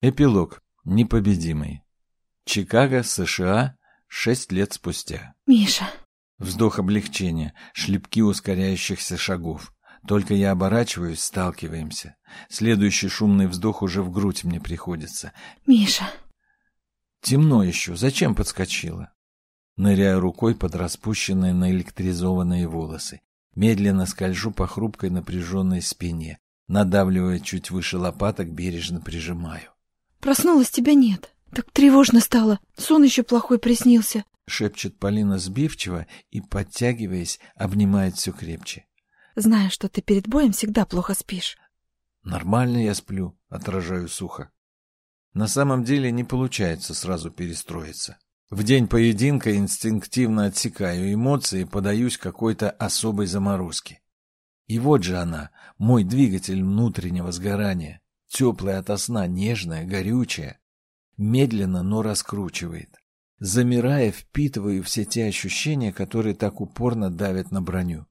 Эпилог. Непобедимый. Чикаго, США, шесть лет спустя. Миша. Вздох облегчения, шлепки ускоряющихся шагов. Только я оборачиваюсь, сталкиваемся. Следующий шумный вздох уже в грудь мне приходится. Миша. Темно еще. Зачем подскочила? Ныряю рукой под распущенные наэлектризованные волосы. Медленно скольжу по хрупкой напряженной спине. Надавливая чуть выше лопаток, бережно прижимаю. Проснулась, тебя нет. Так тревожно стало. Сон еще плохой приснился. Шепчет Полина сбивчиво и, подтягиваясь, обнимает все крепче. Знаю, что ты перед боем всегда плохо спишь. Нормально я сплю, отражаю сухо. На самом деле не получается сразу перестроиться. В день поединка инстинктивно отсекаю эмоции и подаюсь какой-то особой заморозке. И вот же она, мой двигатель внутреннего сгорания. Теплая ото сна, нежная, горючая. Медленно, но раскручивает. Замирая, впитываю все те ощущения, которые так упорно давят на броню.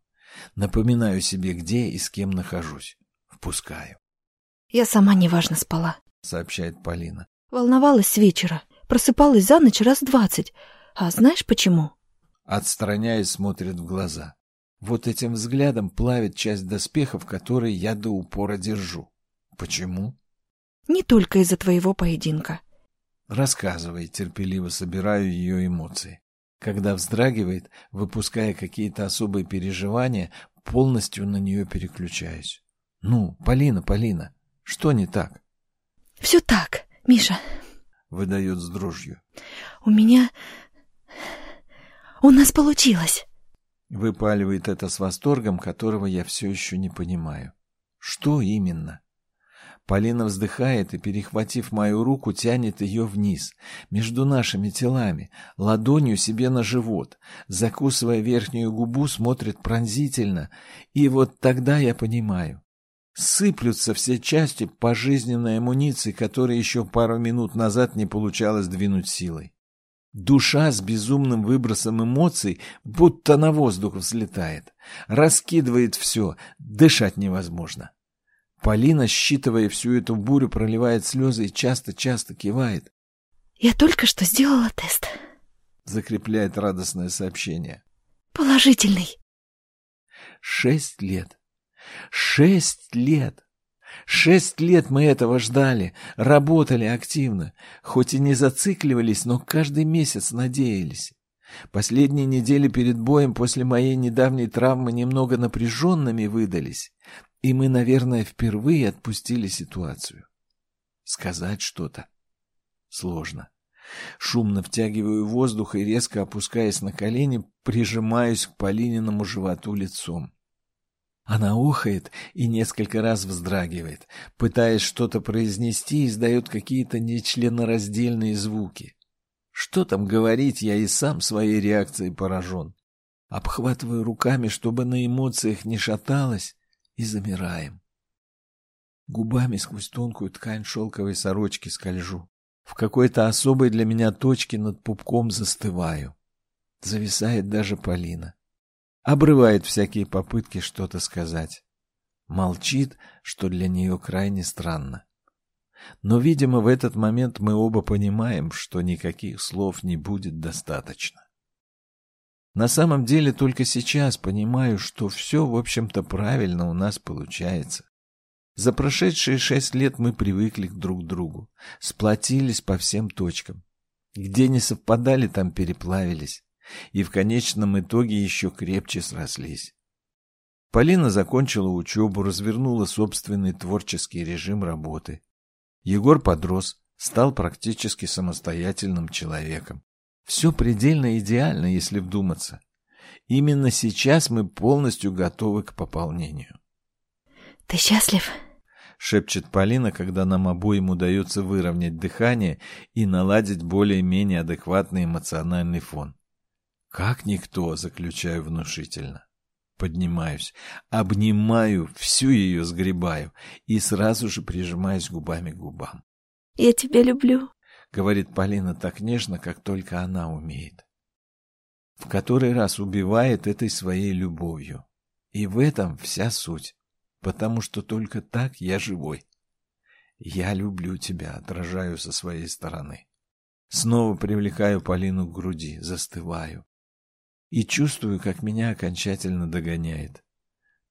Напоминаю себе, где и с кем нахожусь. Впускаю. Я сама неважно спала, сообщает Полина. Волновалась с вечера. Просыпалась за ночь раз двадцать. А знаешь почему? Отстраняясь, смотрит в глаза. Вот этим взглядом плавит часть доспехов, которые я до упора держу. Почему? Не только из-за твоего поединка. Рассказывай, терпеливо собираю ее эмоции. Когда вздрагивает, выпуская какие-то особые переживания, полностью на нее переключаюсь. Ну, Полина, Полина, что не так? Все так, Миша. Выдает с дрожью. У меня... У нас получилось. Выпаливает это с восторгом, которого я все еще не понимаю. Что именно? Полина вздыхает и, перехватив мою руку, тянет ее вниз, между нашими телами, ладонью себе на живот, закусывая верхнюю губу, смотрит пронзительно, и вот тогда я понимаю. Сыплются все части пожизненной амуниции, которые еще пару минут назад не получалось двинуть силой. Душа с безумным выбросом эмоций будто на воздух взлетает, раскидывает все, дышать невозможно. Полина, считывая всю эту бурю, проливает слезы и часто-часто кивает. «Я только что сделала тест», — закрепляет радостное сообщение. «Положительный». Шесть лет. Шесть лет. Шесть лет мы этого ждали, работали активно, хоть и не зацикливались, но каждый месяц надеялись. Последние недели перед боем после моей недавней травмы немного напряженными выдались. И мы, наверное, впервые отпустили ситуацию. Сказать что-то сложно. Шумно втягиваю воздух и, резко опускаясь на колени, прижимаюсь к Полининому животу лицом. Она охает и несколько раз вздрагивает, пытаясь что-то произнести, издает какие-то нечленораздельные звуки. Что там говорить, я и сам своей реакцией поражен. Обхватываю руками, чтобы на эмоциях не шаталась, и замираем. Губами сквозь тонкую ткань шелковой сорочки скольжу. В какой-то особой для меня точке над пупком застываю. Зависает даже Полина. Обрывает всякие попытки что-то сказать. Молчит, что для нее крайне странно. Но, видимо, в этот момент мы оба понимаем, что никаких слов не будет достаточно. На самом деле только сейчас понимаю, что все, в общем-то, правильно у нас получается. За прошедшие шесть лет мы привыкли друг к другу, сплотились по всем точкам. Где не совпадали, там переплавились. И в конечном итоге еще крепче срослись. Полина закончила учебу, развернула собственный творческий режим работы. Егор подрос, стал практически самостоятельным человеком. Все предельно идеально, если вдуматься. Именно сейчас мы полностью готовы к пополнению. «Ты счастлив?» — шепчет Полина, когда нам обоим удается выровнять дыхание и наладить более-менее адекватный эмоциональный фон. «Как никто», — заключаю внушительно. Поднимаюсь, обнимаю, всю ее сгребаю и сразу же прижимаюсь губами к губам. «Я тебя люблю», — говорит Полина так нежно, как только она умеет. В который раз убивает этой своей любовью. И в этом вся суть, потому что только так я живой. Я люблю тебя, отражаю со своей стороны. Снова привлекаю Полину к груди, застываю. И чувствую, как меня окончательно догоняет.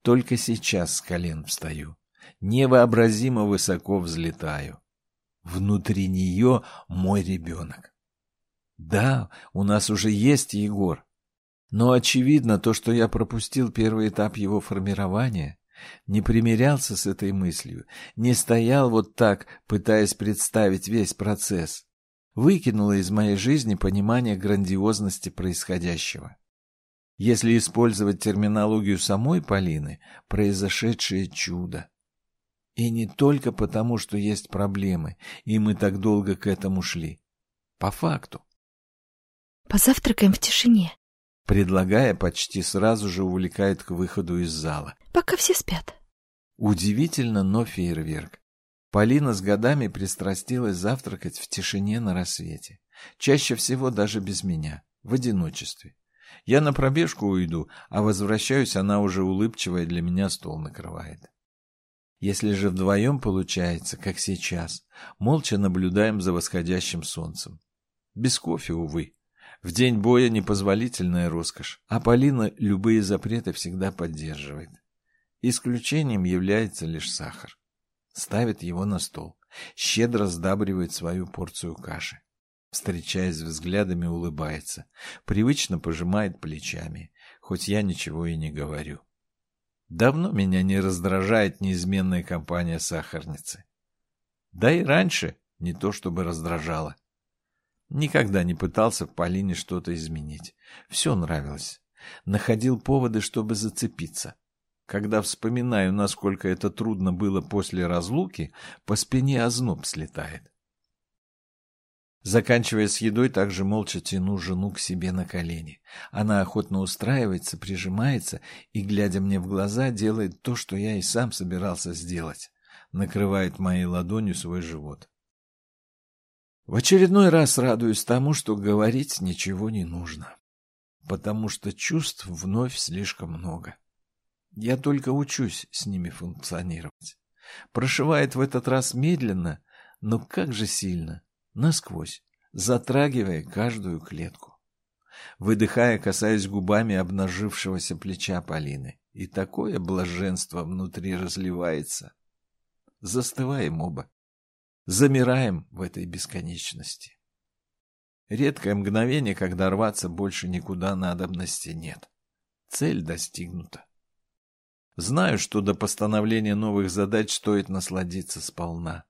Только сейчас с колен встаю. Невообразимо высоко взлетаю. Внутри нее мой ребенок. Да, у нас уже есть Егор. Но очевидно, то, что я пропустил первый этап его формирования, не примирялся с этой мыслью, не стоял вот так, пытаясь представить весь процесс, выкинуло из моей жизни понимание грандиозности происходящего. Если использовать терминологию самой Полины, произошедшее чудо. И не только потому, что есть проблемы, и мы так долго к этому шли. По факту. Позавтракаем в тишине. Предлагая, почти сразу же увлекает к выходу из зала. Пока все спят. Удивительно, но фейерверк. Полина с годами пристрастилась завтракать в тишине на рассвете. Чаще всего даже без меня, в одиночестве. Я на пробежку уйду, а возвращаюсь, она уже улыбчивая для меня стол накрывает. Если же вдвоем получается, как сейчас, молча наблюдаем за восходящим солнцем. Без кофе, увы. В день боя непозволительная роскошь, а Полина любые запреты всегда поддерживает. Исключением является лишь сахар. Ставит его на стол, щедро сдабривает свою порцию каши. Встречаясь взглядами, улыбается, привычно пожимает плечами, хоть я ничего и не говорю. Давно меня не раздражает неизменная компания сахарницы. Да и раньше не то чтобы раздражало. Никогда не пытался в Полине что-то изменить. Все нравилось. Находил поводы, чтобы зацепиться. Когда вспоминаю, насколько это трудно было после разлуки, по спине озноб слетает. Заканчивая с едой, также молча тяну жену к себе на колени. Она охотно устраивается, прижимается и, глядя мне в глаза, делает то, что я и сам собирался сделать. Накрывает моей ладонью свой живот. В очередной раз радуюсь тому, что говорить ничего не нужно. Потому что чувств вновь слишком много. Я только учусь с ними функционировать. Прошивает в этот раз медленно, но как же сильно насквозь, затрагивая каждую клетку. Выдыхая, касаясь губами обнажившегося плеча Полины. И такое блаженство внутри разливается. Застываем оба. Замираем в этой бесконечности. Редкое мгновение, когда рваться больше никуда надобности нет. Цель достигнута. Знаю, что до постановления новых задач стоит насладиться сполна.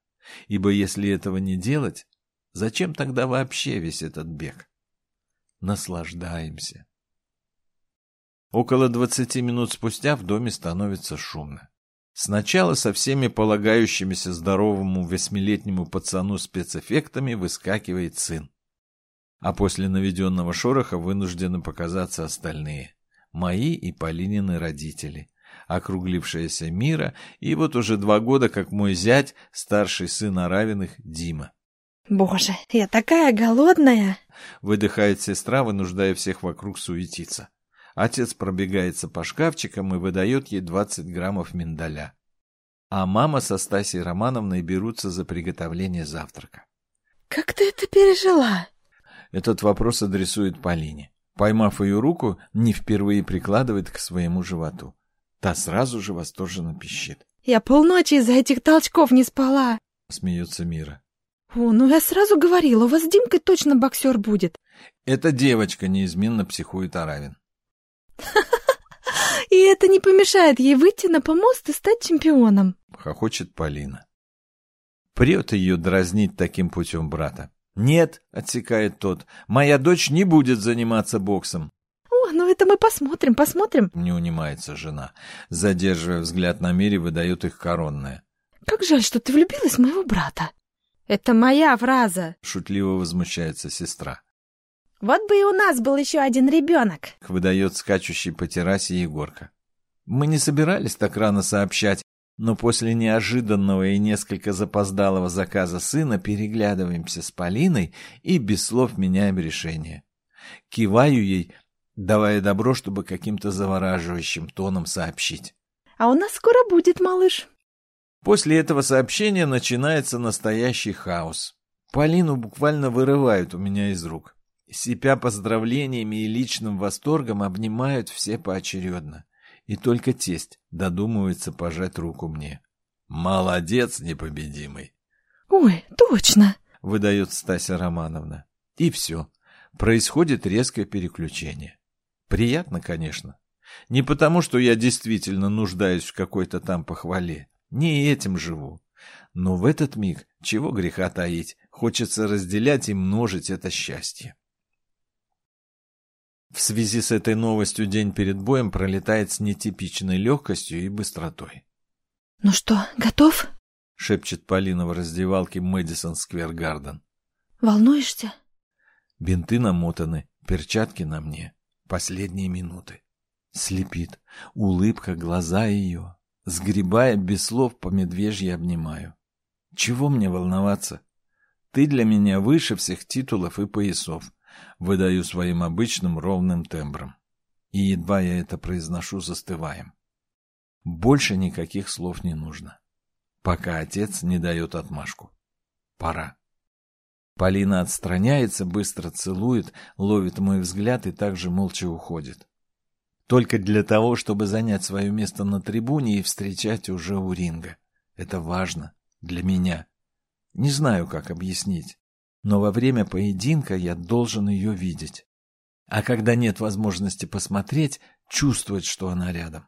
Ибо если этого не делать, Зачем тогда вообще весь этот бег? Наслаждаемся. Около двадцати минут спустя в доме становится шумно. Сначала со всеми полагающимися здоровому восьмилетнему пацану спецэффектами выскакивает сын. А после наведенного шороха вынуждены показаться остальные. Мои и Полинины родители. Округлившаяся Мира и вот уже два года как мой зять, старший сын Аравиных, Дима. Боже, я такая голодная! Выдыхает сестра, вынуждая всех вокруг суетиться. Отец пробегается по шкафчикам и выдает ей 20 граммов миндаля. А мама со Стасей Романовной берутся за приготовление завтрака. «Как ты это пережила?» Этот вопрос адресует Полине. Поймав ее руку, не впервые прикладывает к своему животу. Та сразу же восторженно пищит. «Я полночи из-за этих толчков не спала!» Смеется Мира. «О, ну я сразу говорила, у вас с Димкой точно боксер будет». Эта девочка неизменно психует Аравин. И это не помешает ей выйти на помост и стать чемпионом. Хохочет Полина. Прет ее дразнить таким путем брата. «Нет», — отсекает тот, — «моя дочь не будет заниматься боксом». «О, ну это мы посмотрим, посмотрим», — не унимается жена. Задерживая взгляд на мире, выдает их коронное. «Как жаль, что ты влюбилась в моего брата». «Это моя фраза!» — шутливо возмущается сестра. «Вот бы и у нас был еще один ребенок!» — выдает скачущий по террасе Егорка. Мы не собирались так рано сообщать, но после неожиданного и несколько запоздалого заказа сына переглядываемся с Полиной и без слов меняем решение. Киваю ей, давая добро, чтобы каким-то завораживающим тоном сообщить. «А у нас скоро будет, малыш!» После этого сообщения начинается настоящий хаос. Полину буквально вырывают у меня из рук. Сипя поздравлениями и личным восторгом обнимают все поочередно. И только тесть додумывается пожать руку мне. «Молодец, непобедимый!» «Ой, точно!» — выдает Стася Романовна. И все. Происходит резкое переключение. Приятно, конечно. Не потому, что я действительно нуждаюсь в какой-то там похвале. Не этим живу. Но в этот миг, чего греха таить, хочется разделять и множить это счастье. В связи с этой новостью день перед боем пролетает с нетипичной легкостью и быстротой. «Ну что, готов?» — шепчет Полина в раздевалке Мэдисон Сквер Гарден. «Волнуешься?» Бинты намотаны, перчатки на мне. Последние минуты. Слепит. Улыбка, глаза ее. Сгребая без слов по медвежьи обнимаю. Чего мне волноваться? Ты для меня выше всех титулов и поясов. Выдаю своим обычным ровным тембром. И едва я это произношу, застываем. Больше никаких слов не нужно. Пока отец не дает отмашку. Пора. Полина отстраняется, быстро целует, ловит мой взгляд и также молча уходит. Только для того, чтобы занять свое место на трибуне и встречать уже у ринга. Это важно. Для меня. Не знаю, как объяснить. Но во время поединка я должен ее видеть. А когда нет возможности посмотреть, чувствовать, что она рядом.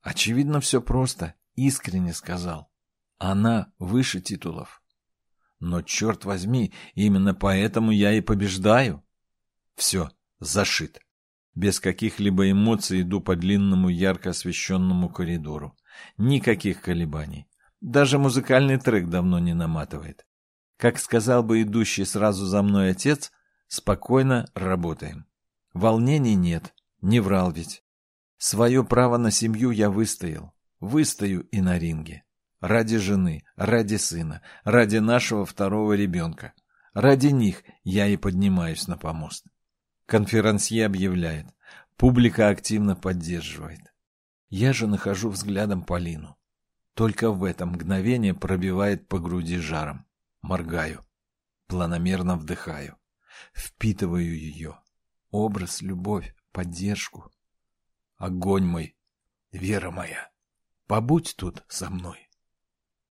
Очевидно, все просто. Искренне сказал. Она выше титулов. Но, черт возьми, именно поэтому я и побеждаю. Все, зашит. Без каких-либо эмоций иду по длинному ярко освещенному коридору. Никаких колебаний. Даже музыкальный трек давно не наматывает. Как сказал бы идущий сразу за мной отец, спокойно работаем. Волнений нет, не врал ведь. Свое право на семью я выстоял. Выстою и на ринге. Ради жены, ради сына, ради нашего второго ребенка. Ради них я и поднимаюсь на помост. Конферансье объявляет. Публика активно поддерживает. Я же нахожу взглядом Полину. Только в это мгновение пробивает по груди жаром. Моргаю. Планомерно вдыхаю. Впитываю ее. Образ, любовь, поддержку. Огонь мой, вера моя, побудь тут со мной.